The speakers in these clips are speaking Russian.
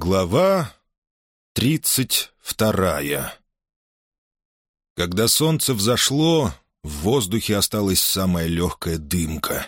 Глава тридцать вторая Когда солнце взошло, в воздухе осталась самая легкая дымка.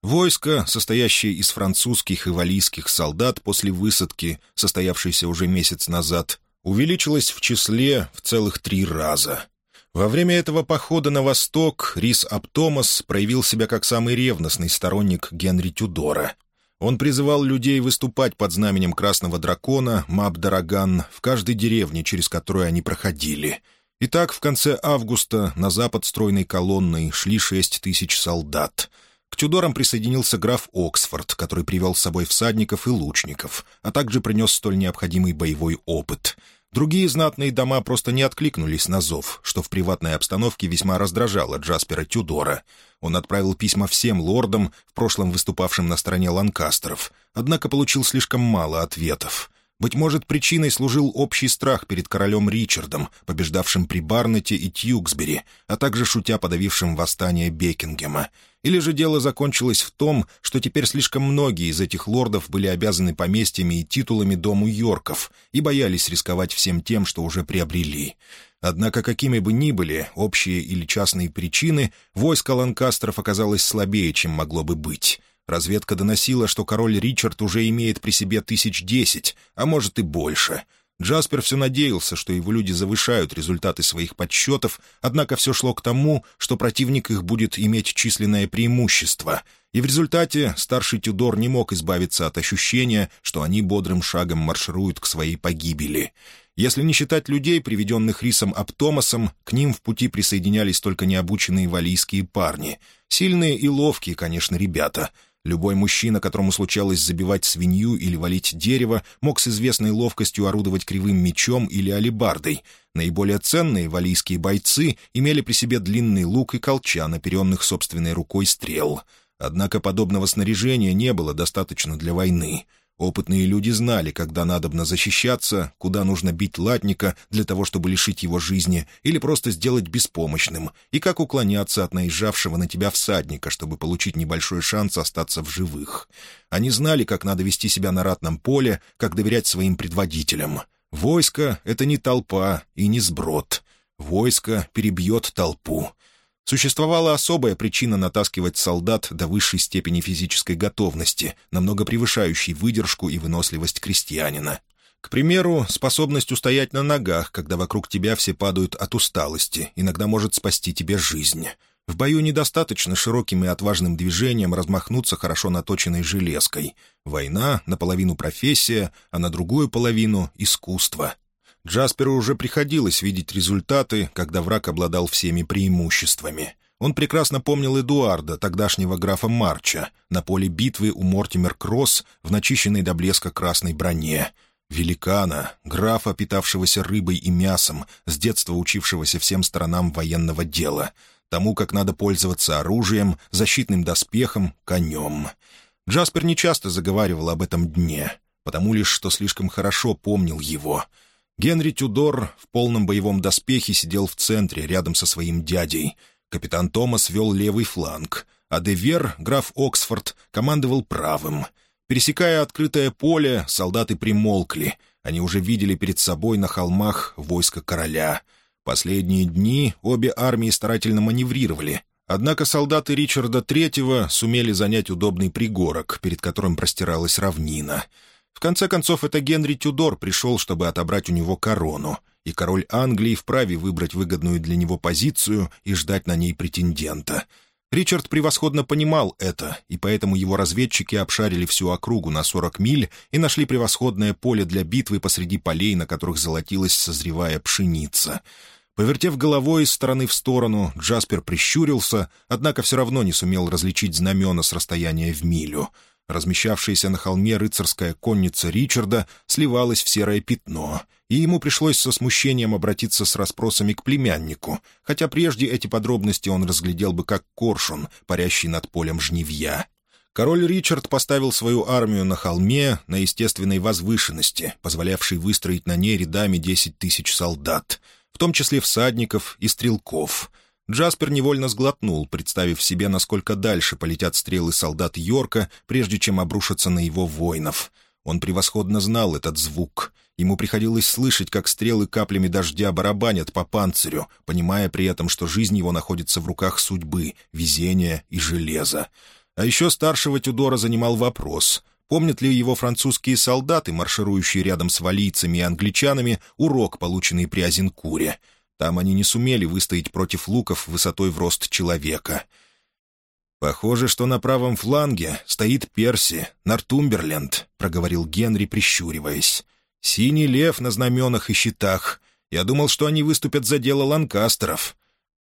Войско, состоящее из французских и валийских солдат после высадки, состоявшейся уже месяц назад, увеличилось в числе в целых три раза. Во время этого похода на восток Рис Аптомас проявил себя как самый ревностный сторонник Генри Тюдора — он призывал людей выступать под знаменем Красного Дракона, Мабдараган, в каждой деревне, через которую они проходили. И так в конце августа на запад стройной колонной шли шесть тысяч солдат. К Тюдорам присоединился граф Оксфорд, который привел с собой всадников и лучников, а также принес столь необходимый боевой опыт — Другие знатные дома просто не откликнулись на зов, что в приватной обстановке весьма раздражало Джаспера Тюдора. Он отправил письма всем лордам, в прошлом выступавшим на стороне Ланкастеров, однако получил слишком мало ответов. Быть может, причиной служил общий страх перед королем Ричардом, побеждавшим при Барнете и Тьюксбери, а также шутя подавившим восстание Бекингема — или же дело закончилось в том, что теперь слишком многие из этих лордов были обязаны поместьями и титулами дому Йорков и боялись рисковать всем тем, что уже приобрели. Однако, какими бы ни были общие или частные причины, войско Ланкастеров оказалось слабее, чем могло бы быть. Разведка доносила, что король Ричард уже имеет при себе тысяч десять, а может и больше — Джаспер все надеялся, что его люди завышают результаты своих подсчетов, однако все шло к тому, что противник их будет иметь численное преимущество, и в результате старший Тюдор не мог избавиться от ощущения, что они бодрым шагом маршируют к своей погибели. Если не считать людей, приведенных Рисом Аптомасом, к ним в пути присоединялись только необученные валийские парни. Сильные и ловкие, конечно, ребята — Любой мужчина, которому случалось забивать свинью или валить дерево, мог с известной ловкостью орудовать кривым мечом или алебардой. Наиболее ценные валийские бойцы имели при себе длинный лук и колчан, оперенных собственной рукой стрел. Однако подобного снаряжения не было достаточно для войны — Опытные люди знали, когда надобно защищаться, куда нужно бить латника для того, чтобы лишить его жизни, или просто сделать беспомощным, и как уклоняться от наезжавшего на тебя всадника, чтобы получить небольшой шанс остаться в живых. Они знали, как надо вести себя на ратном поле, как доверять своим предводителям. Войско — это не толпа и не сброд. Войско перебьет толпу. Существовала особая причина натаскивать солдат до высшей степени физической готовности, намного превышающей выдержку и выносливость крестьянина. К примеру, способность устоять на ногах, когда вокруг тебя все падают от усталости, иногда может спасти тебе жизнь. В бою недостаточно широким и отважным движением размахнуться хорошо наточенной железкой. Война — наполовину профессия, а на другую половину — искусство. Джасперу уже приходилось видеть результаты, когда враг обладал всеми преимуществами. Он прекрасно помнил Эдуарда, тогдашнего графа Марча, на поле битвы у Мортимер-Кросс в начищенной до блеска красной броне. Великана, графа, питавшегося рыбой и мясом, с детства учившегося всем сторонам военного дела, тому, как надо пользоваться оружием, защитным доспехом, конем. Джаспер нечасто заговаривал об этом дне, потому лишь, что слишком хорошо помнил его — Генри Тюдор в полном боевом доспехе сидел в центре, рядом со своим дядей. Капитан Томас вел левый фланг, а Девер, граф Оксфорд, командовал правым. Пересекая открытое поле, солдаты примолкли. Они уже видели перед собой на холмах войско короля. Последние дни обе армии старательно маневрировали, Однако солдаты Ричарда III сумели занять удобный пригорок, перед которым простиралась равнина — в конце концов, это Генри Тюдор пришел, чтобы отобрать у него корону, и король Англии вправе выбрать выгодную для него позицию и ждать на ней претендента. Ричард превосходно понимал это, и поэтому его разведчики обшарили всю округу на 40 миль и нашли превосходное поле для битвы посреди полей, на которых золотилась созревая пшеница. Повертев головой из стороны в сторону, Джаспер прищурился, однако все равно не сумел различить знамена с расстояния в милю — Размещавшаяся на холме рыцарская конница Ричарда сливалась в серое пятно, и ему пришлось со смущением обратиться с расспросами к племяннику, хотя прежде эти подробности он разглядел бы как коршун, парящий над полем жнивья. Король Ричард поставил свою армию на холме на естественной возвышенности, позволявшей выстроить на ней рядами десять тысяч солдат, в том числе всадников и стрелков — Джаспер невольно сглотнул, представив себе, насколько дальше полетят стрелы солдат Йорка, прежде чем обрушатся на его воинов. Он превосходно знал этот звук. Ему приходилось слышать, как стрелы каплями дождя барабанят по панцирю, понимая при этом, что жизнь его находится в руках судьбы, везения и железа. А еще старшего Тюдора занимал вопрос — Помнят ли его французские солдаты, марширующие рядом с валийцами и англичанами, урок, полученный при Азенкуре? Там они не сумели выстоять против луков высотой в рост человека. «Похоже, что на правом фланге стоит Перси, Нортумберленд», — проговорил Генри, прищуриваясь. «Синий лев на знаменах и щитах. Я думал, что они выступят за дело ланкастеров».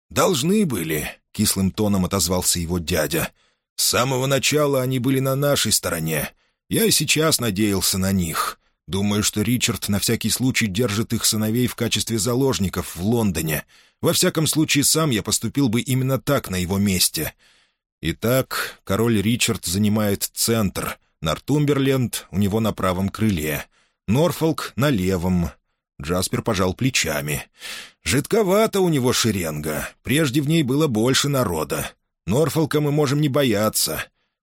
«Должны были», — кислым тоном отозвался его дядя. «С самого начала они были на нашей стороне. Я и сейчас надеялся на них. Думаю, что Ричард на всякий случай держит их сыновей в качестве заложников в Лондоне. Во всяком случае, сам я поступил бы именно так на его месте. Итак, король Ричард занимает центр. Нортумберленд у него на правом крыле. Норфолк на левом. Джаспер пожал плечами. «Жидковато у него шеренга. Прежде в ней было больше народа. Норфолка мы можем не бояться.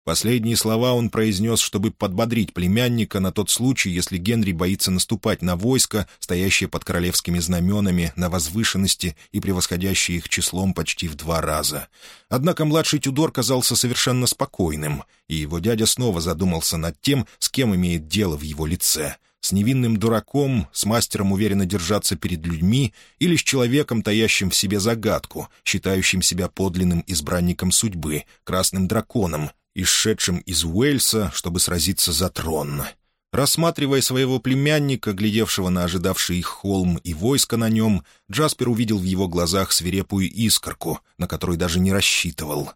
Последние слова он произнес, чтобы подбодрить племянника на тот случай, если Генри боится наступать на войско, стоящее под королевскими знаменами, на возвышенности и превосходящее их числом почти в два раза. Однако младший Тюдор казался совершенно спокойным, и его дядя снова задумался над тем, с кем имеет дело в его лице — с невинным дураком, с мастером уверенно держаться перед людьми или с человеком, таящим в себе загадку, считающим себя подлинным избранником судьбы, красным драконом, исшедшим из Уэльса, чтобы сразиться за трон. Рассматривая своего племянника, глядевшего на ожидавший их холм и войско на нем, Джаспер увидел в его глазах свирепую искорку, на которой даже не рассчитывал.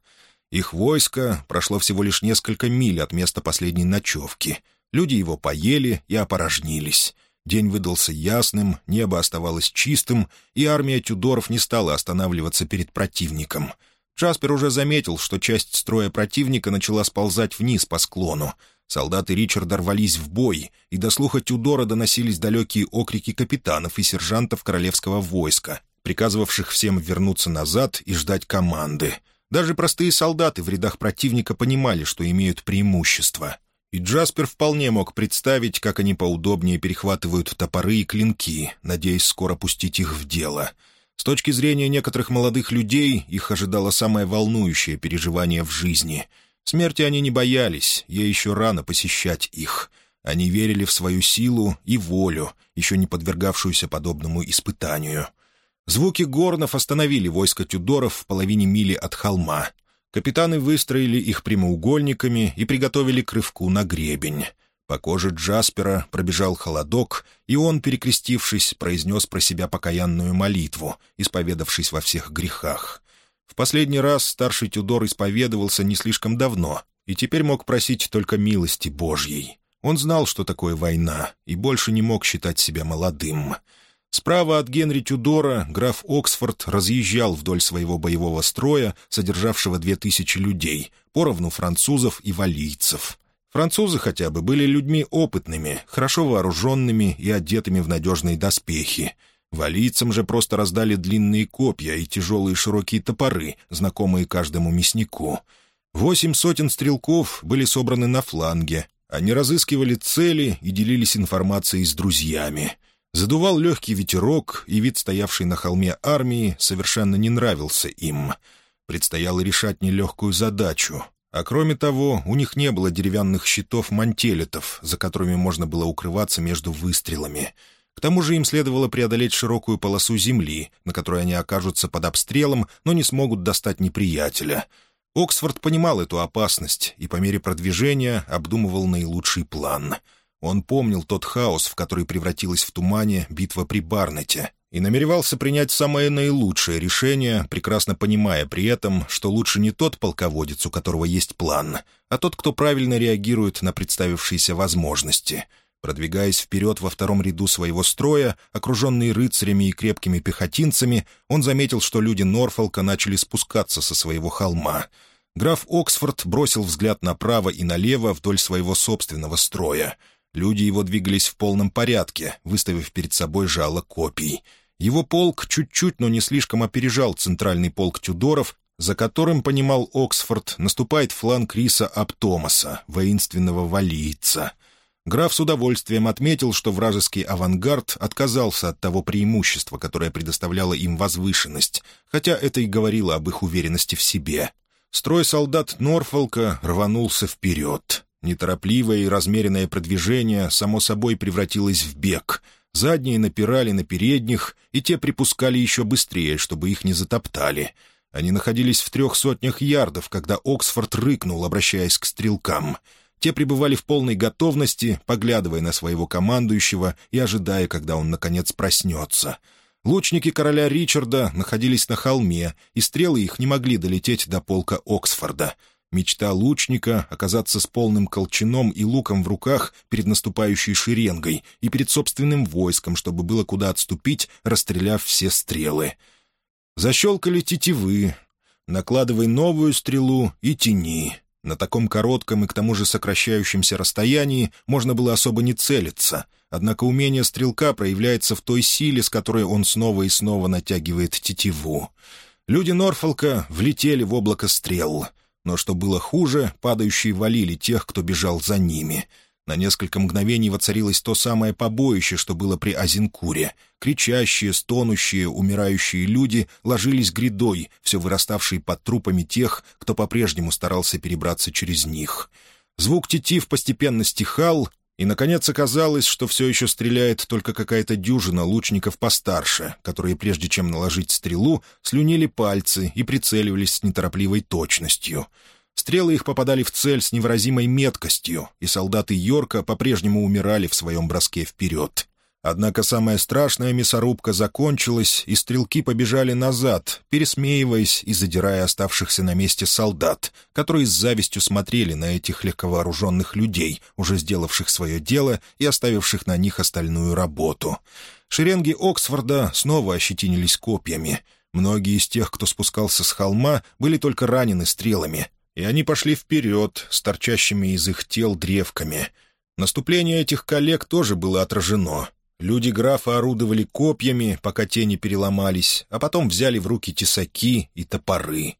Их войско прошло всего лишь несколько миль от места последней ночевки. Люди его поели и опорожнились. День выдался ясным, небо оставалось чистым, и армия Тюдоров не стала останавливаться перед противником — Джаспер уже заметил, что часть строя противника начала сползать вниз по склону. Солдаты Ричарда рвались в бой, и до слуха Тюдора доносились далекие окрики капитанов и сержантов королевского войска, приказывавших всем вернуться назад и ждать команды. Даже простые солдаты в рядах противника понимали, что имеют преимущество. И Джаспер вполне мог представить, как они поудобнее перехватывают топоры и клинки, надеясь скоро пустить их в дело — с точки зрения некоторых молодых людей, их ожидало самое волнующее переживание в жизни. Смерти они не боялись, ей еще рано посещать их. Они верили в свою силу и волю, еще не подвергавшуюся подобному испытанию. Звуки горнов остановили войско Тюдоров в половине мили от холма. Капитаны выстроили их прямоугольниками и приготовили к рывку на гребень. По коже Джаспера пробежал холодок, и он, перекрестившись, произнес про себя покаянную молитву, исповедавшись во всех грехах. В последний раз старший Тюдор исповедовался не слишком давно, и теперь мог просить только милости Божьей. Он знал, что такое война, и больше не мог считать себя молодым. Справа от Генри Тюдора граф Оксфорд разъезжал вдоль своего боевого строя, содержавшего две тысячи людей, поровну французов и валийцев — Французы хотя бы были людьми опытными, хорошо вооруженными и одетыми в надежные доспехи. Валийцам же просто раздали длинные копья и тяжелые широкие топоры, знакомые каждому мяснику. Восемь сотен стрелков были собраны на фланге. Они разыскивали цели и делились информацией с друзьями. Задувал легкий ветерок, и вид, стоявший на холме армии, совершенно не нравился им. Предстояло решать нелегкую задачу а кроме того, у них не было деревянных щитов-мантелетов, за которыми можно было укрываться между выстрелами. К тому же им следовало преодолеть широкую полосу земли, на которой они окажутся под обстрелом, но не смогут достать неприятеля. Оксфорд понимал эту опасность и по мере продвижения обдумывал наилучший план. Он помнил тот хаос, в который превратилась в тумане битва при Барнете, и намеревался принять самое наилучшее решение, прекрасно понимая при этом, что лучше не тот полководец, у которого есть план, а тот, кто правильно реагирует на представившиеся возможности. Продвигаясь вперед во втором ряду своего строя, окруженный рыцарями и крепкими пехотинцами, он заметил, что люди Норфолка начали спускаться со своего холма. Граф Оксфорд бросил взгляд направо и налево вдоль своего собственного строя — Люди его двигались в полном порядке, выставив перед собой жало копий. Его полк чуть-чуть, но не слишком опережал центральный полк Тюдоров, за которым, понимал Оксфорд, наступает фланг Риса Аптомаса, воинственного валийца. Граф с удовольствием отметил, что вражеский авангард отказался от того преимущества, которое предоставляло им возвышенность, хотя это и говорило об их уверенности в себе. Строй солдат Норфолка рванулся вперед. Неторопливое и размеренное продвижение, само собой, превратилось в бег. Задние напирали на передних, и те припускали еще быстрее, чтобы их не затоптали. Они находились в трех сотнях ярдов, когда Оксфорд рыкнул, обращаясь к стрелкам. Те пребывали в полной готовности, поглядывая на своего командующего и ожидая, когда он, наконец, проснется. Лучники короля Ричарда находились на холме, и стрелы их не могли долететь до полка Оксфорда — Мечта лучника — оказаться с полным колчаном и луком в руках перед наступающей шеренгой и перед собственным войском, чтобы было куда отступить, расстреляв все стрелы. Защелкали тетивы. Накладывай новую стрелу и тяни. На таком коротком и к тому же сокращающемся расстоянии можно было особо не целиться. Однако умение стрелка проявляется в той силе, с которой он снова и снова натягивает тетиву. Люди Норфолка влетели в облако стрел — но что было хуже, падающие валили тех, кто бежал за ними. На несколько мгновений воцарилось то самое побоище, что было при Азинкуре. Кричащие, стонущие, умирающие люди ложились грядой, все выраставшие под трупами тех, кто по-прежнему старался перебраться через них. Звук тетив постепенно стихал, и, наконец, оказалось, что все еще стреляет только какая-то дюжина лучников постарше, которые, прежде чем наложить стрелу, слюнили пальцы и прицеливались с неторопливой точностью. Стрелы их попадали в цель с невыразимой меткостью, и солдаты Йорка по-прежнему умирали в своем броске вперед. Однако самая страшная мясорубка закончилась, и стрелки побежали назад, пересмеиваясь и задирая оставшихся на месте солдат, которые с завистью смотрели на этих легковооруженных людей, уже сделавших свое дело и оставивших на них остальную работу. Шеренги Оксфорда снова ощетинились копьями. Многие из тех, кто спускался с холма, были только ранены стрелами, и они пошли вперед с торчащими из их тел древками. Наступление этих коллег тоже было отражено — Люди графа орудовали копьями, пока те не переломались, а потом взяли в руки тесаки и топоры.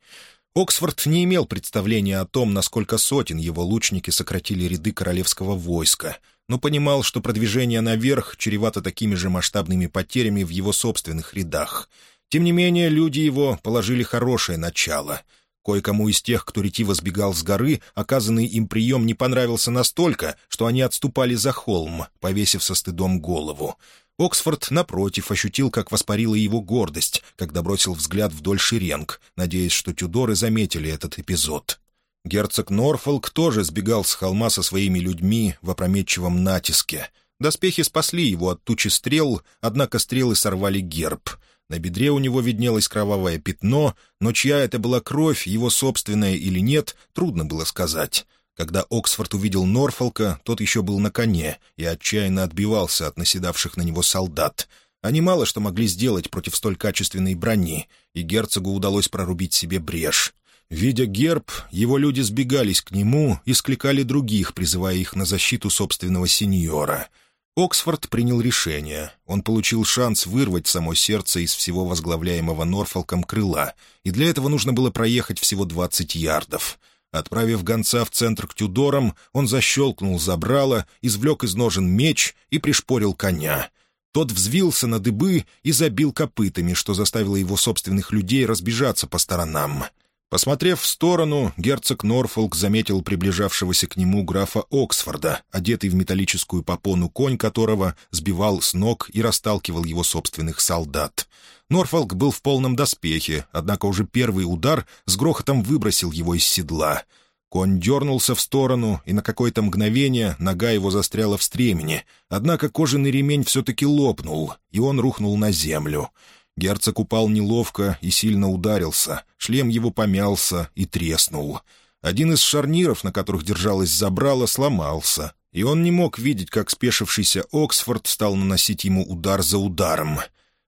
Оксфорд не имел представления о том, насколько сотен его лучники сократили ряды королевского войска, но понимал, что продвижение наверх чревато такими же масштабными потерями в его собственных рядах. Тем не менее, люди его положили хорошее начало — Кое-кому из тех, кто ретиво сбегал с горы, оказанный им прием не понравился настолько, что они отступали за холм, повесив со стыдом голову. Оксфорд, напротив, ощутил, как воспарила его гордость, когда бросил взгляд вдоль шеренг, надеясь, что тюдоры заметили этот эпизод. Герцог Норфолк тоже сбегал с холма со своими людьми в опрометчивом натиске. Доспехи спасли его от тучи стрел, однако стрелы сорвали герб — на бедре у него виднелось кровавое пятно, но чья это была кровь, его собственная или нет, трудно было сказать. Когда Оксфорд увидел Норфолка, тот еще был на коне и отчаянно отбивался от наседавших на него солдат. Они мало что могли сделать против столь качественной брони, и герцогу удалось прорубить себе брешь. Видя герб, его люди сбегались к нему и скликали других, призывая их на защиту собственного сеньора — Оксфорд принял решение. Он получил шанс вырвать само сердце из всего возглавляемого Норфолком крыла, и для этого нужно было проехать всего 20 ярдов. Отправив гонца в центр к Тюдорам, он защелкнул забрало, извлек из ножен меч и пришпорил коня. Тот взвился на дыбы и забил копытами, что заставило его собственных людей разбежаться по сторонам. Посмотрев в сторону, герцог Норфолк заметил приближавшегося к нему графа Оксфорда, одетый в металлическую попону конь которого сбивал с ног и расталкивал его собственных солдат. Норфолк был в полном доспехе, однако уже первый удар с грохотом выбросил его из седла. Конь дернулся в сторону, и на какое-то мгновение нога его застряла в стремени, однако кожаный ремень все-таки лопнул, и он рухнул на землю — Герцог упал неловко и сильно ударился, шлем его помялся и треснул. Один из шарниров, на которых держалось забрало, сломался, и он не мог видеть, как спешившийся Оксфорд стал наносить ему удар за ударом.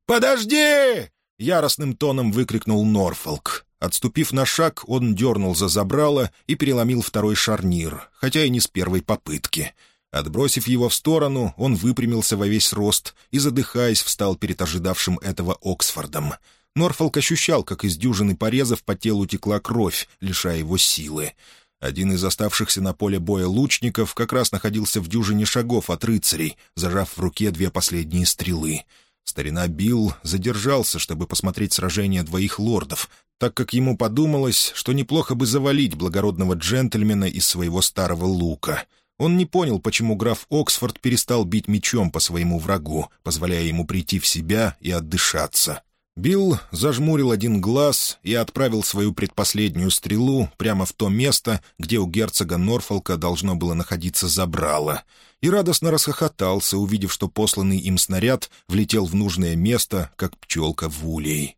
«Подожди!» — яростным тоном выкрикнул Норфолк. Отступив на шаг, он дернул за забрало и переломил второй шарнир, хотя и не с первой попытки — Отбросив его в сторону, он выпрямился во весь рост и, задыхаясь, встал перед ожидавшим этого Оксфордом. Норфолк ощущал, как из дюжины порезов по телу текла кровь, лишая его силы. Один из оставшихся на поле боя лучников как раз находился в дюжине шагов от рыцарей, зажав в руке две последние стрелы. Старина Билл задержался, чтобы посмотреть сражение двоих лордов, так как ему подумалось, что неплохо бы завалить благородного джентльмена из своего старого лука. Он не понял, почему граф Оксфорд перестал бить мечом по своему врагу, позволяя ему прийти в себя и отдышаться. Билл зажмурил один глаз и отправил свою предпоследнюю стрелу прямо в то место, где у герцога Норфолка должно было находиться забрало, и радостно расхохотался, увидев, что посланный им снаряд влетел в нужное место, как пчелка в улей.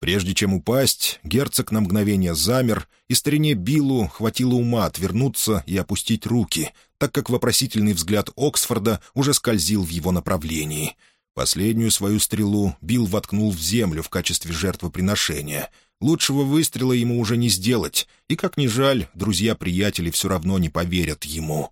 Прежде чем упасть, герцог на мгновение замер, и старине Биллу хватило ума отвернуться и опустить руки, так как вопросительный взгляд Оксфорда уже скользил в его направлении — Последнюю свою стрелу Билл воткнул в землю в качестве жертвоприношения. Лучшего выстрела ему уже не сделать, и, как ни жаль, друзья-приятели все равно не поверят ему.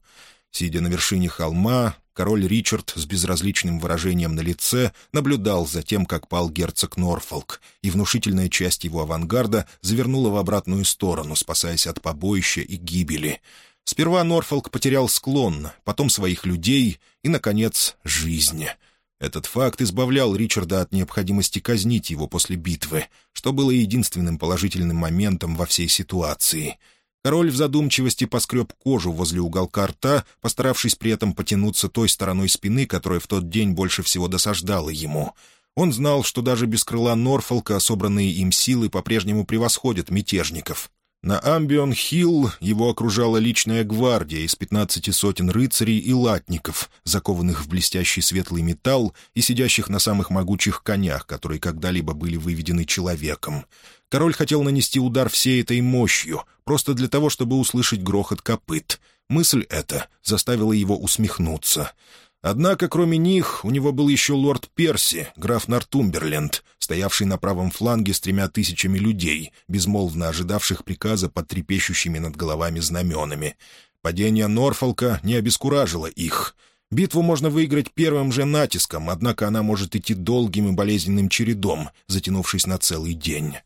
Сидя на вершине холма, король Ричард с безразличным выражением на лице наблюдал за тем, как пал герцог Норфолк, и внушительная часть его авангарда завернула в обратную сторону, спасаясь от побоища и гибели. Сперва Норфолк потерял склон, потом своих людей и, наконец, жизнь — этот факт избавлял Ричарда от необходимости казнить его после битвы, что было единственным положительным моментом во всей ситуации. Король в задумчивости поскреб кожу возле уголка рта, постаравшись при этом потянуться той стороной спины, которая в тот день больше всего досаждала ему. Он знал, что даже без крыла Норфолка собранные им силы по-прежнему превосходят мятежников. На Амбион-Хилл его окружала личная гвардия из пятнадцати сотен рыцарей и латников, закованных в блестящий светлый металл и сидящих на самых могучих конях, которые когда-либо были выведены человеком. Король хотел нанести удар всей этой мощью, просто для того, чтобы услышать грохот копыт. Мысль эта заставила его усмехнуться — Однако, кроме них, у него был еще лорд Перси, граф Нортумберленд, стоявший на правом фланге с тремя тысячами людей, безмолвно ожидавших приказа под трепещущими над головами знаменами. Падение Норфолка не обескуражило их. Битву можно выиграть первым же натиском, однако она может идти долгим и болезненным чередом, затянувшись на целый день.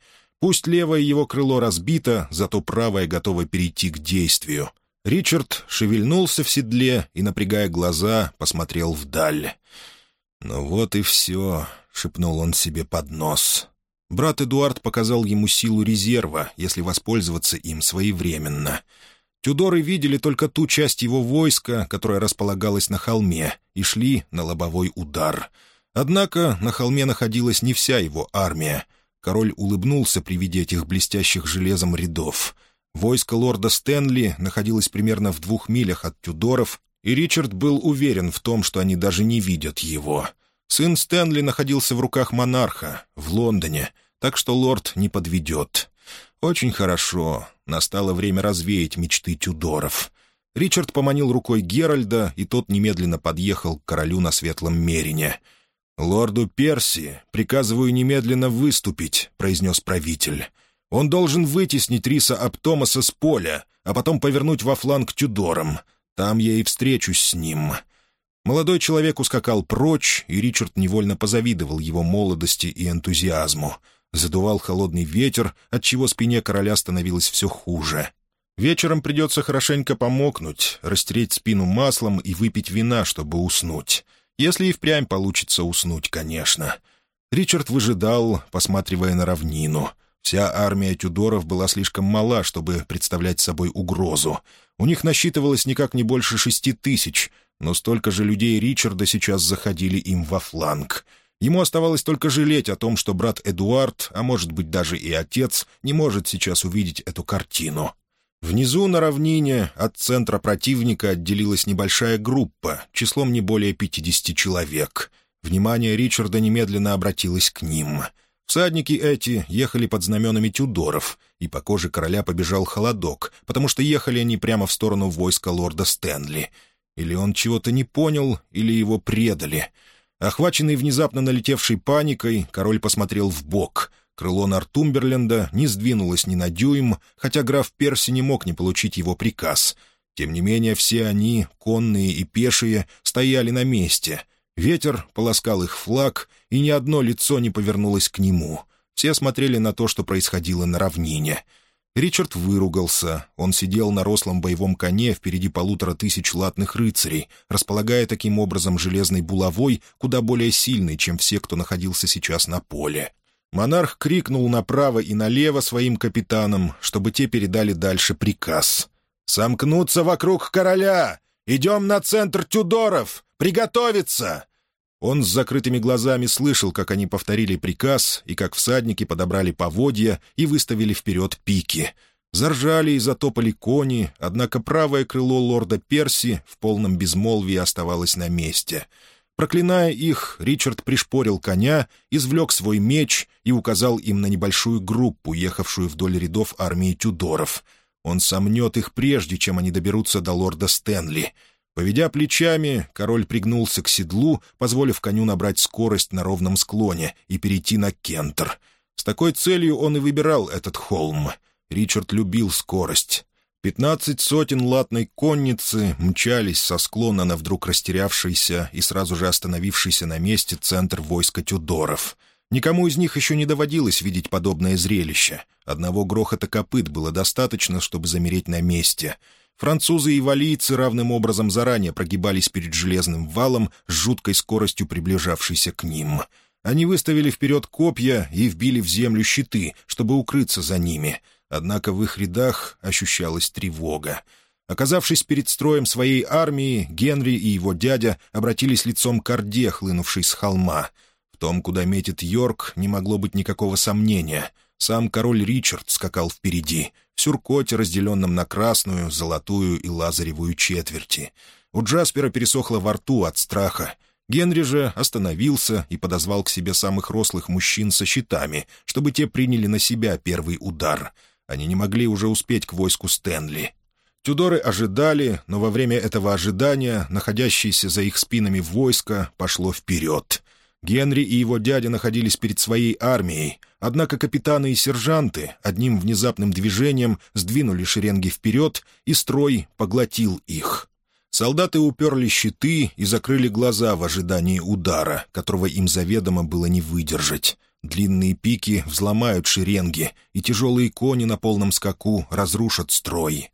Пусть левое его крыло разбито, зато правое готово перейти к действию. Ричард шевельнулся в седле и, напрягая глаза, посмотрел вдаль. «Ну вот и все», — шепнул он себе под нос. Брат Эдуард показал ему силу резерва, если воспользоваться им своевременно. Тюдоры видели только ту часть его войска, которая располагалась на холме, и шли на лобовой удар. Однако на холме находилась не вся его армия. Король улыбнулся при виде этих блестящих железом рядов — Войско лорда Стэнли находилось примерно в двух милях от Тюдоров, и Ричард был уверен в том, что они даже не видят его. Сын Стэнли находился в руках монарха, в Лондоне, так что лорд не подведет. Очень хорошо. Настало время развеять мечты Тюдоров. Ричард поманил рукой Геральда, и тот немедленно подъехал к королю на светлом мерине. «Лорду Перси приказываю немедленно выступить», — произнес правитель. Он должен вытеснить Риса Аптомаса с поля, а потом повернуть во фланг Тюдором. Там я и встречусь с ним». Молодой человек ускакал прочь, и Ричард невольно позавидовал его молодости и энтузиазму. Задувал холодный ветер, отчего спине короля становилось все хуже. Вечером придется хорошенько помокнуть, растереть спину маслом и выпить вина, чтобы уснуть. Если и впрямь получится уснуть, конечно. Ричард выжидал, посматривая на равнину. Вся армия Тюдоров была слишком мала, чтобы представлять собой угрозу. У них насчитывалось никак не больше шести тысяч, но столько же людей Ричарда сейчас заходили им во фланг. Ему оставалось только жалеть о том, что брат Эдуард, а может быть даже и отец, не может сейчас увидеть эту картину. Внизу на равнине от центра противника отделилась небольшая группа, числом не более пятидесяти человек. Внимание Ричарда немедленно обратилось к ним — Всадники эти ехали под знаменами Тюдоров, и по коже короля побежал холодок, потому что ехали они прямо в сторону войска лорда Стэнли. Или он чего-то не понял, или его предали. Охваченный внезапно налетевшей паникой, король посмотрел в бок. Крыло Нортумберленда не сдвинулось ни на дюйм, хотя граф Перси не мог не получить его приказ. Тем не менее, все они, конные и пешие, стояли на месте — Ветер полоскал их флаг, и ни одно лицо не повернулось к нему. Все смотрели на то, что происходило на равнине. Ричард выругался. Он сидел на рослом боевом коне впереди полутора тысяч латных рыцарей, располагая таким образом железной булавой, куда более сильной, чем все, кто находился сейчас на поле. Монарх крикнул направо и налево своим капитанам, чтобы те передали дальше приказ. «Сомкнуться вокруг короля! Идем на центр Тюдоров! Приготовиться!» Он с закрытыми глазами слышал, как они повторили приказ, и как всадники подобрали поводья и выставили вперед пики. Заржали и затопали кони, однако правое крыло лорда Перси в полном безмолвии оставалось на месте. Проклиная их, Ричард пришпорил коня, извлек свой меч и указал им на небольшую группу, ехавшую вдоль рядов армии Тюдоров. Он сомнет их прежде, чем они доберутся до лорда Стэнли — Поведя плечами, король пригнулся к седлу, позволив коню набрать скорость на ровном склоне и перейти на кентр. С такой целью он и выбирал этот холм. Ричард любил скорость. Пятнадцать сотен латной конницы мчались со склона на вдруг растерявшийся и сразу же остановившийся на месте центр войска Тюдоров. Никому из них еще не доводилось видеть подобное зрелище. Одного грохота копыт было достаточно, чтобы замереть на месте — Французы и валийцы равным образом заранее прогибались перед железным валом с жуткой скоростью приближавшейся к ним. Они выставили вперед копья и вбили в землю щиты, чтобы укрыться за ними. Однако в их рядах ощущалась тревога. Оказавшись перед строем своей армии, Генри и его дядя обратились лицом к Орде, хлынувшей с холма. В том, куда метит Йорк, не могло быть никакого сомнения — сам король Ричард скакал впереди, в сюркоте, разделенном на красную, золотую и лазаревую четверти. У Джаспера пересохло во рту от страха. Генри же остановился и подозвал к себе самых рослых мужчин со щитами, чтобы те приняли на себя первый удар. Они не могли уже успеть к войску Стэнли. Тюдоры ожидали, но во время этого ожидания находящееся за их спинами войско пошло вперед. Генри и его дядя находились перед своей армией, однако капитаны и сержанты одним внезапным движением сдвинули шеренги вперед, и строй поглотил их. Солдаты уперли щиты и закрыли глаза в ожидании удара, которого им заведомо было не выдержать. Длинные пики взломают шеренги, и тяжелые кони на полном скаку разрушат строй.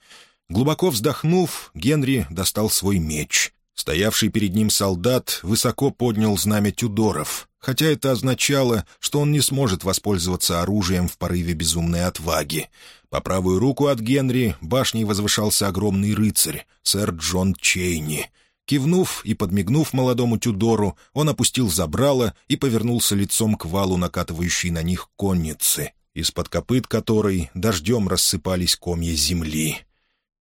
Глубоко вздохнув, Генри достал свой меч. Стоявший перед ним солдат высоко поднял знамя Тюдоров, хотя это означало, что он не сможет воспользоваться оружием в порыве безумной отваги. По правую руку от Генри башней возвышался огромный рыцарь, сэр Джон Чейни. Кивнув и подмигнув молодому Тюдору, он опустил забрало и повернулся лицом к валу накатывающей на них конницы, из-под копыт которой дождем рассыпались комья земли.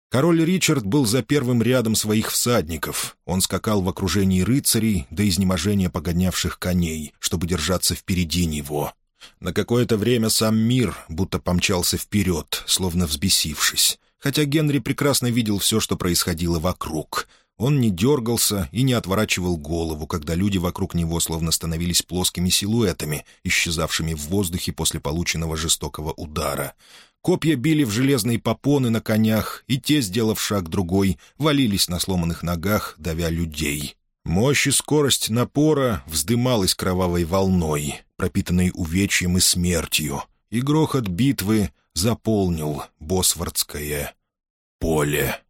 Король Ричард был за первым рядом своих всадников. Он скакал в окружении рыцарей до изнеможения погонявших коней, чтобы держаться впереди него. На какое-то время сам мир будто помчался вперед, словно взбесившись. Хотя Генри прекрасно видел все, что происходило вокруг. Он не дергался и не отворачивал голову, когда люди вокруг него словно становились плоскими силуэтами, исчезавшими в воздухе после полученного жестокого удара. Копья били в железные попоны на конях, и те, сделав шаг другой, валились на сломанных ногах, давя людей. Мощь и скорость напора вздымалась кровавой волной, пропитанной увечьем и смертью, и грохот битвы заполнил Босфордское поле.